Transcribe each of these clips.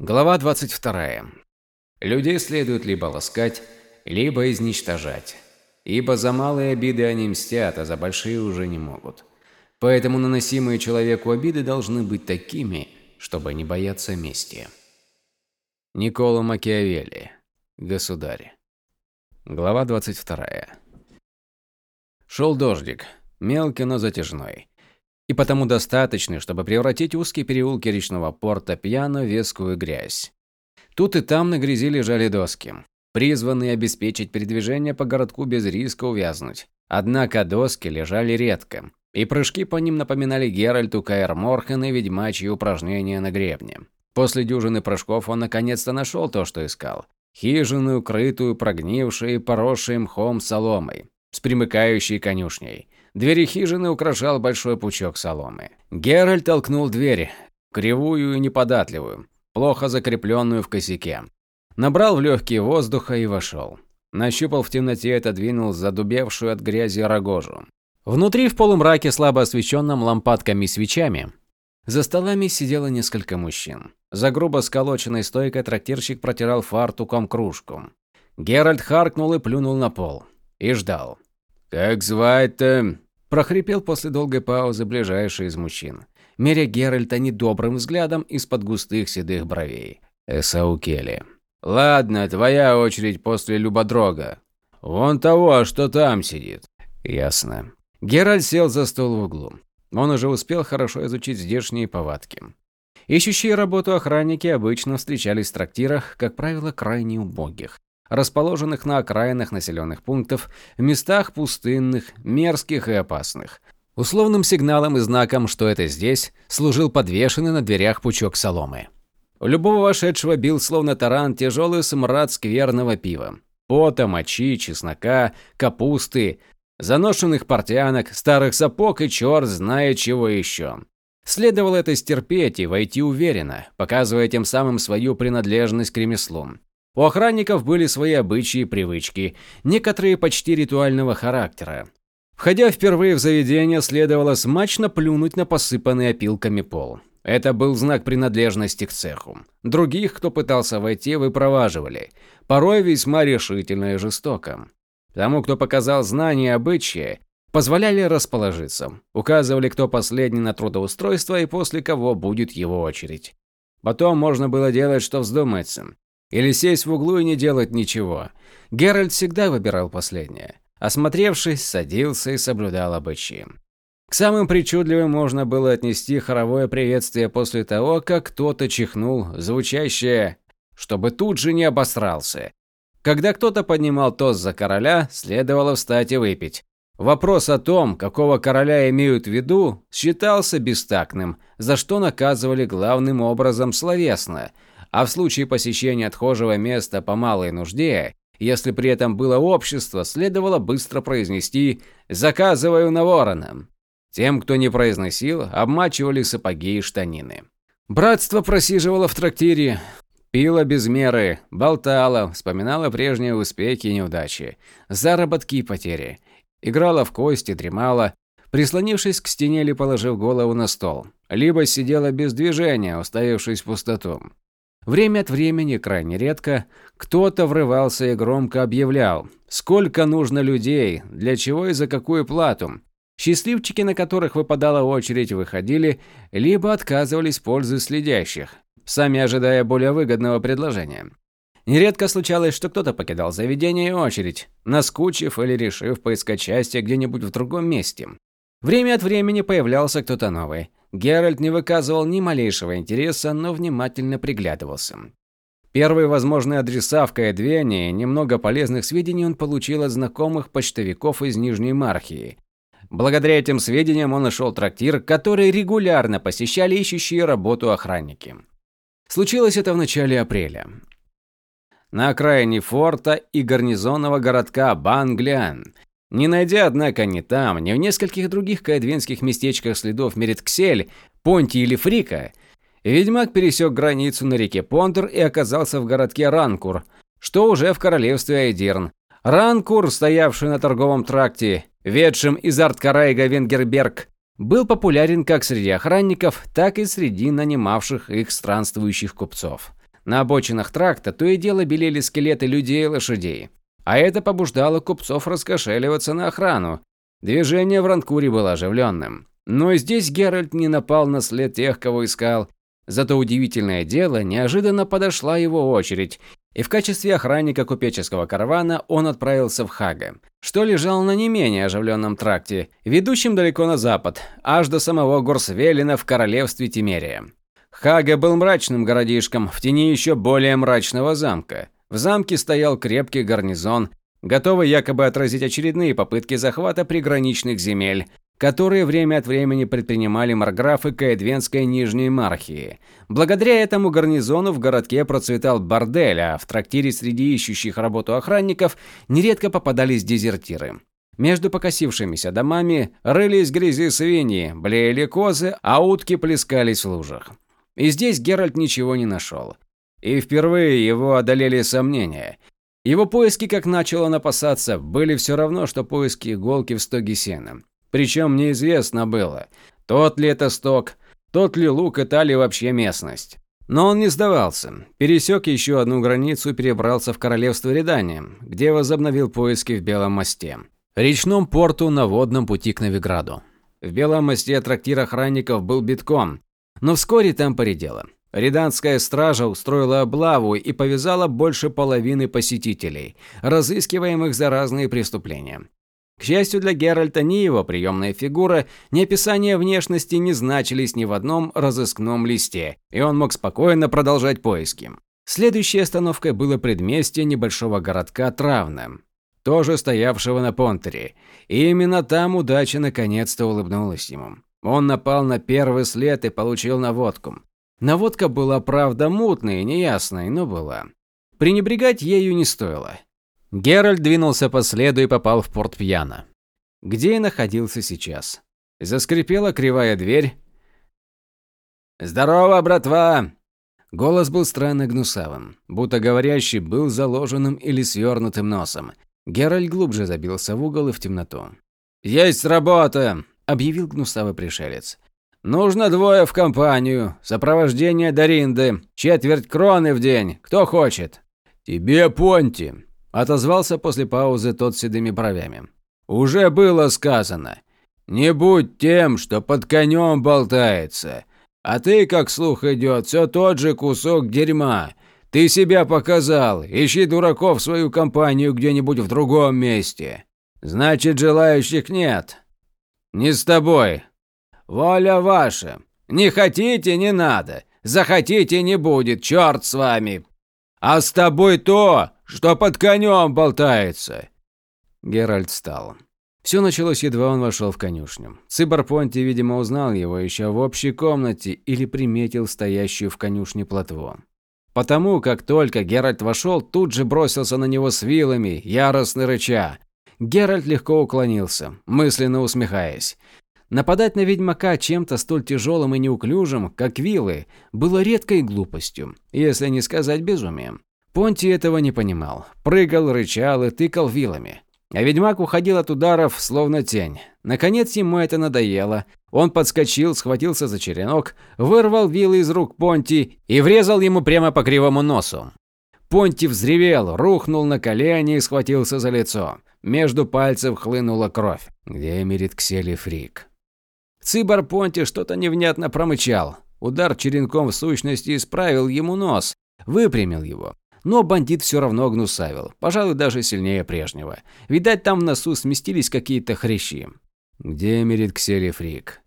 Глава 22. Людей следует либо ласкать, либо изничтожать. Ибо за малые обиды они мстят, а за большие уже не могут. Поэтому наносимые человеку обиды должны быть такими, чтобы не бояться мести. Николо Макиавелли. Государь. Глава 22. Шел дождик. Мелкий, но затяжной. И потому достаточный, чтобы превратить узкие переулки речного порта пьяно в вескую грязь. Тут и там на грязи лежали доски, призванные обеспечить передвижение по городку без риска увязнуть. Однако доски лежали редко, и прыжки по ним напоминали Геральту Каэр Морхен и ведьмачьи упражнения на гребне. После дюжины прыжков он наконец-то нашел то, что искал. Хижину, укрытую, прогнившей, поросшей мхом соломой, с примыкающей конюшней. Двери хижины украшал большой пучок соломы. Геральт толкнул дверь, кривую и неподатливую, плохо закрепленную в косяке. Набрал в легкие воздуха и вошел. Нащупал в темноте и отодвинул задубевшую от грязи рогожу. Внутри, в полумраке, слабо освещенном лампадками и свечами, за столами сидело несколько мужчин. За грубо сколоченной стойкой трактирщик протирал фартуком кружку. Геральт харкнул и плюнул на пол. И ждал. «Как звать-то?» Прохрипел после долгой паузы ближайший из мужчин, меря Геральта недобрым взглядом из-под густых седых бровей. Эсау Келли. «Ладно, твоя очередь после Любодрога. Вон того, что там сидит». «Ясно». Геральт сел за стол в углу. Он уже успел хорошо изучить здешние повадки. Ищущие работу охранники обычно встречались в трактирах, как правило, крайне убогих расположенных на окраинах населенных пунктов, в местах пустынных, мерзких и опасных. Условным сигналом и знаком, что это здесь, служил подвешенный на дверях пучок соломы. У любого вошедшего бил словно таран тяжелый смрад скверного пива. Пота, мочи, чеснока, капусты, заношенных портянок, старых сапог и черт знает чего еще. Следовало это стерпеть и войти уверенно, показывая тем самым свою принадлежность к ремеслу. У охранников были свои обычаи и привычки, некоторые почти ритуального характера. Входя впервые в заведение, следовало смачно плюнуть на посыпанный опилками пол. Это был знак принадлежности к цеху. Других, кто пытался войти, выпроваживали, порой весьма решительно и жестоко. Тому, кто показал знания и обычаи, позволяли расположиться, указывали, кто последний на трудоустройство и после кого будет его очередь. Потом можно было делать, что вздумается. Или сесть в углу и не делать ничего. Геральт всегда выбирал последнее. Осмотревшись, садился и соблюдал обычаи. К самым причудливым можно было отнести хоровое приветствие после того, как кто-то чихнул, звучащее «чтобы тут же не обосрался». Когда кто-то поднимал тост за короля, следовало встать и выпить. Вопрос о том, какого короля имеют в виду, считался бестактным, за что наказывали главным образом словесно – а в случае посещения отхожего места по малой нужде, если при этом было общество, следовало быстро произнести «заказываю на ворона». Тем, кто не произносил, обмачивали сапоги и штанины. Братство просиживало в трактире, пило без меры, болтало, вспоминало прежние успехи и неудачи, заработки и потери, играло в кости, дремало, прислонившись к стене или положив голову на стол, либо сидела без движения, уставившись в пустоту. Время от времени, крайне редко, кто-то врывался и громко объявлял, сколько нужно людей, для чего и за какую плату. Счастливчики, на которых выпадала очередь, выходили, либо отказывались в пользу следящих, сами ожидая более выгодного предложения. Нередко случалось, что кто-то покидал заведение и очередь, наскучив или решив поискать счастье где-нибудь в другом месте. Время от времени появлялся кто-то новый, Геральт не выказывал ни малейшего интереса, но внимательно приглядывался. Первые возможные адреса в Каэдвене и немного полезных сведений он получил от знакомых почтовиков из Нижней Мархии. Благодаря этим сведениям он нашел трактир, который регулярно посещали ищущие работу охранники. Случилось это в начале апреля. На окраине форта и гарнизонного городка Банглян не найдя, однако, ни там, ни в нескольких других каэдвинских местечках следов Меритксель, Понти или Фрика, ведьмак пересек границу на реке Понтер и оказался в городке Ранкур, что уже в королевстве Айдирн. Ранкур, стоявший на торговом тракте, ведшем из Арткарайга Венгерберг, был популярен как среди охранников, так и среди нанимавших их странствующих купцов. На обочинах тракта то и дело белели скелеты людей и лошадей. А это побуждало купцов раскошеливаться на охрану. Движение в Ранкуре было оживленным. Но здесь Геральт не напал на след тех, кого искал. Зато удивительное дело, неожиданно подошла его очередь, и в качестве охранника купеческого каравана он отправился в Хага, что лежал на не менее оживленном тракте, ведущем далеко на запад, аж до самого Горсвелина в королевстве Тимерия. Хага был мрачным городишком в тени еще более мрачного замка. В замке стоял крепкий гарнизон, готовый якобы отразить очередные попытки захвата приграничных земель, которые время от времени предпринимали марграфы Каэдвенской Нижней Мархии. Благодаря этому гарнизону в городке процветал бордель, а в трактире среди ищущих работу охранников нередко попадались дезертиры. Между покосившимися домами рылись грязи свиньи, блеяли козы, а утки плескались в лужах. И здесь Геральт ничего не нашел. И впервые его одолели сомнения. Его поиски, как начал он были все равно, что поиски иголки в стоге сена. Причем неизвестно было, тот ли это сток, тот ли лук та ли вообще местность. Но он не сдавался. Пересек еще одну границу и перебрался в королевство Редания, где возобновил поиски в Белом мосте. Речном порту на водном пути к Новиграду. В Белом мосте трактир охранников был битком, но вскоре там поредело. Реданская стража устроила облаву и повязала больше половины посетителей, разыскиваемых за разные преступления. К счастью для Геральта, ни его приемная фигура, ни описание внешности не значились ни в одном разыскном листе, и он мог спокойно продолжать поиски. Следующей остановкой было предместье небольшого городка Травна, тоже стоявшего на Понтере, и именно там удача наконец-то улыбнулась ему. Он напал на первый след и получил наводку. Наводка была, правда, мутной неясной, но была. Пренебрегать ею не стоило. Геральт двинулся по следу и попал в порт Пьяна, где и находился сейчас. Заскрипела кривая дверь. «Здорово, братва!» Голос был странно гнусавым, будто говорящий был заложенным или свернутым носом. Геральт глубже забился в угол и в темноту. «Есть работа!» – объявил гнусавый пришелец. «Нужно двое в компанию. Сопровождение Даринды. Четверть кроны в день. Кто хочет?» «Тебе, Понти!» Отозвался после паузы тот с седыми бровями. «Уже было сказано. Не будь тем, что под конем болтается. А ты, как слух идет, все тот же кусок дерьма. Ты себя показал. Ищи дураков в свою компанию где-нибудь в другом месте. Значит, желающих нет. Не с тобой. Воля ваша. Не хотите – не надо. Захотите – не будет. Черт с вами. А с тобой то, что под конем болтается!» Геральт встал. Все началось, едва он вошел в конюшню. Понти, видимо, узнал его еще в общей комнате или приметил стоящую в конюшне плотву. Потому как только Геральт вошел, тут же бросился на него с вилами, яростно рыча. Геральт легко уклонился, мысленно усмехаясь. Нападать на ведьмака чем-то столь тяжелым и неуклюжим, как вилы, было редкой глупостью, если не сказать безумием. Понти этого не понимал. Прыгал, рычал и тыкал вилами. А ведьмак уходил от ударов, словно тень. Наконец ему это надоело. Он подскочил, схватился за черенок, вырвал вилы из рук Понти и врезал ему прямо по кривому носу. Понти взревел, рухнул на колени и схватился за лицо. Между пальцев хлынула кровь. Где Эмерит Ксели Фрик? Цибар Понти что-то невнятно промычал. Удар черенком в сущности исправил ему нос, выпрямил его. Но бандит все равно гнусавил, пожалуй, даже сильнее прежнего. Видать, там в носу сместились какие-то хрящи. Где Мерит Ксели Фрик?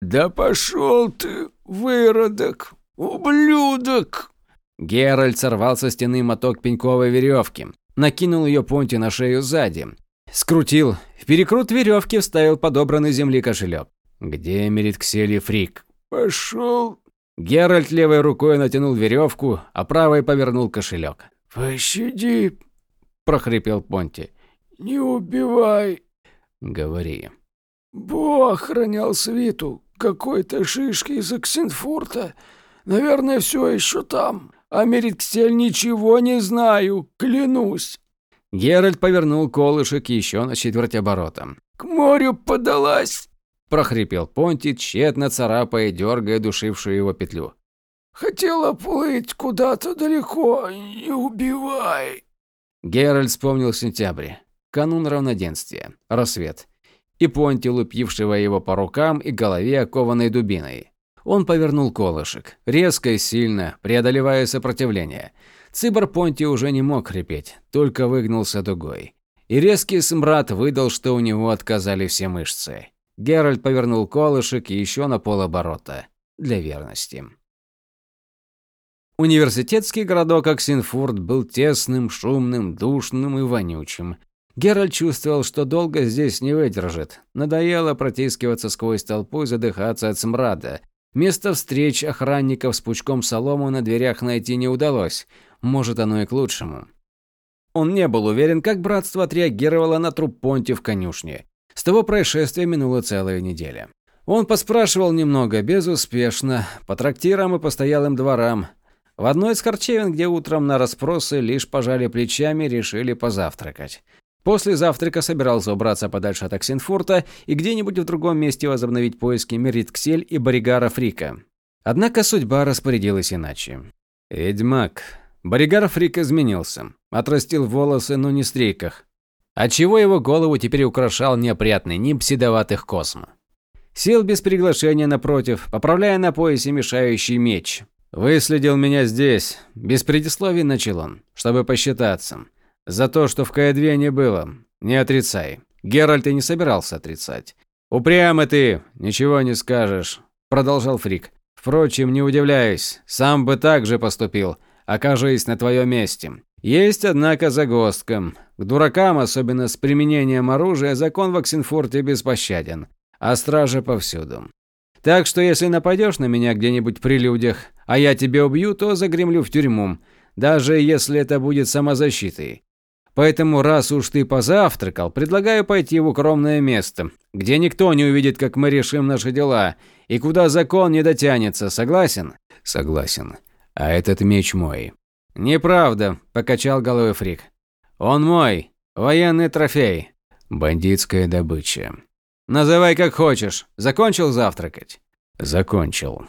«Да пошел ты, выродок, ублюдок!» Геральт сорвал со стены моток пеньковой веревки, накинул ее Понти на шею сзади. Скрутил, в перекрут веревки вставил подобранный земли кошелек. «Где Мерит Ксели Фрик?» «Пошел Геральт левой рукой натянул веревку, а правой повернул кошелек. «Пощади!» – прохрипел Понти. «Не убивай!» «Говори». «Бо охранял свиту. Какой-то шишки из Оксенфурта. Наверное, все еще там. А Меритксель ничего не знаю, клянусь». Геральт повернул колышек еще на четверть оборота. «К морю подалась!» – прохрипел Понти, тщетно царапая и дергая душившую его петлю. хотела плыть куда-то далеко, не убивай. Геральт вспомнил сентябрь, канун равноденствия, рассвет, и Понти, лупившего его по рукам и голове окованной дубиной. Он повернул колышек, резко и сильно, преодолевая сопротивление. Цибор Понти уже не мог хрипеть, только выгнулся дугой. И резкий смрад выдал, что у него отказали все мышцы. Геральт повернул колышек еще на полоборота. Для верности. Университетский городок Оксенфурт был тесным, шумным, душным и вонючим. Геральт чувствовал, что долго здесь не выдержит. Надоело протискиваться сквозь толпу и задыхаться от смрада. Место встреч охранников с пучком соломы на дверях найти не удалось. Может, оно и к лучшему. Он не был уверен, как братство отреагировало на труп Понти в конюшне. С того происшествия минула целая неделя. Он поспрашивал немного, безуспешно, по трактирам и постоялым дворам. В одной из харчевин, где утром на расспросы лишь пожали плечами, решили позавтракать. После завтрака собирался убраться подальше от Оксенфурта и где-нибудь в другом месте возобновить поиски Меритксель и Боригара Фрика. Однако судьба распорядилась иначе. Ведьмак. Боригар Фрик изменился. Отрастил волосы, но не стрейках. Отчего его голову теперь украшал неопрятный нимб седоватых космо. Сел без приглашения напротив, поправляя на поясе мешающий меч. «Выследил меня здесь», – без предисловий начал он, чтобы посчитаться. «За то, что в К2 не было. Не отрицай. Геральт и не собирался отрицать. «Упрямый ты, ничего не скажешь», – продолжал Фрик. «Впрочем, не удивляюсь, сам бы так же поступил, окажись на твоем месте. Есть, однако, загвоздка. К дуракам, особенно с применением оружия, закон в Оксенфурте беспощаден, а стражи повсюду. Так что если нападешь на меня где-нибудь при людях, а я тебя убью, то загремлю в тюрьму, даже если это будет самозащитой. Поэтому, раз уж ты позавтракал, предлагаю пойти в укромное место, где никто не увидит, как мы решим наши дела, и куда закон не дотянется. Согласен? Согласен. А этот меч мой. Неправда, покачал головой Фрик. Он мой. Военный трофей. Бандитская добыча. Называй как хочешь. Закончил завтракать? Закончил.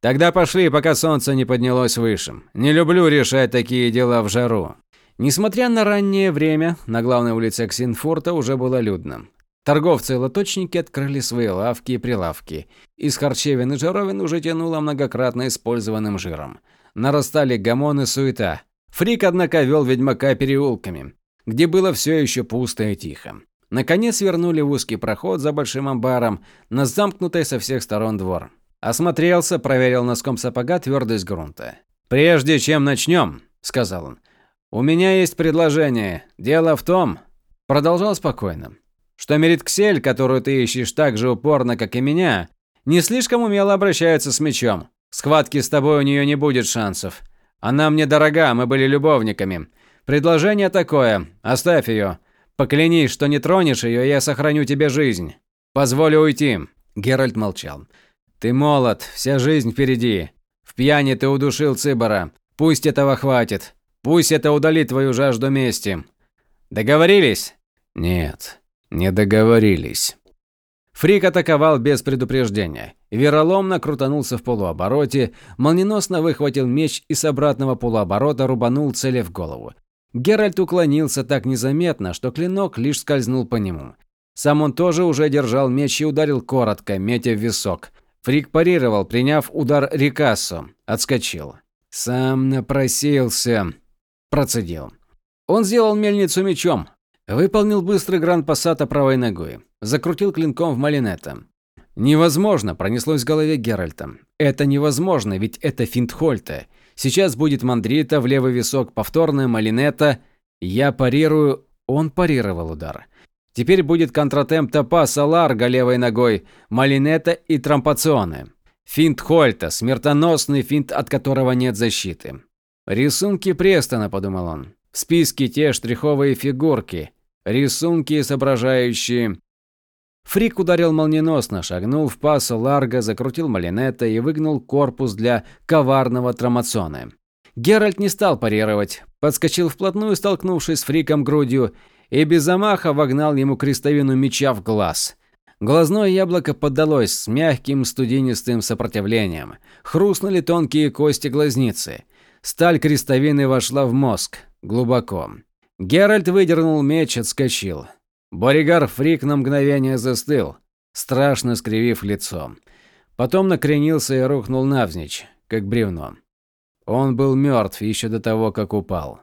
Тогда пошли, пока солнце не поднялось выше. Не люблю решать такие дела в жару. Несмотря на раннее время, на главной улице Ксинфорта уже было людно. Торговцы и лоточники открыли свои лавки и прилавки. Из харчевин и жаровин уже тянуло многократно использованным жиром. Нарастали гомон и суета. Фрик, однако, вел ведьмака переулками, где было все еще пусто и тихо. Наконец вернули в узкий проход за большим амбаром на замкнутый со всех сторон двор. Осмотрелся, проверил носком сапога твердость грунта. «Прежде чем начнем», – сказал он, – «у меня есть предложение. Дело в том», – продолжал спокойно, – «что Меритксель, которую ты ищешь так же упорно, как и меня, не слишком умело обращается с мечом. В схватке с тобой у нее не будет шансов. Она мне дорога, мы были любовниками. Предложение такое. Оставь ее. Поклянись, что не тронешь ее, я сохраню тебе жизнь. Позволю уйти. Геральт молчал. Ты молод, вся жизнь впереди. В пьяни ты удушил Цибора. Пусть этого хватит. Пусть это удалит твою жажду мести. Договорились? Нет, не договорились. Фрик атаковал без предупреждения. Вероломно крутанулся в полуобороте, молниеносно выхватил меч и с обратного полуоборота рубанул цели в голову. Геральт уклонился так незаметно, что клинок лишь скользнул по нему. Сам он тоже уже держал меч и ударил коротко, метя в висок. Фрик парировал, приняв удар Рикассо. Отскочил. «Сам напросился», – процедил. Он сделал мельницу мечом. Выполнил быстрый гран пассата правой ногой. Закрутил клинком в малинета. «Невозможно», – пронеслось в голове Геральта. «Это невозможно, ведь это финт Хольта. Сейчас будет мандрита в левый висок, повторная малинета. Я парирую. Он парировал удар. Теперь будет контратемп топаса ларга левой ногой, малинета и трампационы. Финт Хольта, смертоносный финт, от которого нет защиты. Рисунки Престона, подумал он. В списке те штриховые фигурки. Рисунки, изображающие Фрик ударил молниеносно, шагнул в пасу Ларго, закрутил малинета и выгнул корпус для коварного трамацоны. Геральт не стал парировать, подскочил вплотную, столкнувшись с Фриком грудью, и без замаха вогнал ему крестовину меча в глаз. Глазное яблоко поддалось с мягким студенистым сопротивлением. Хрустнули тонкие кости глазницы. Сталь крестовины вошла в мозг. Глубоко. Геральт выдернул меч, отскочил. Боригар Фрик на мгновение застыл, страшно скривив лицо. Потом накренился и рухнул навзничь, как бревно. Он был мертв еще до того, как упал.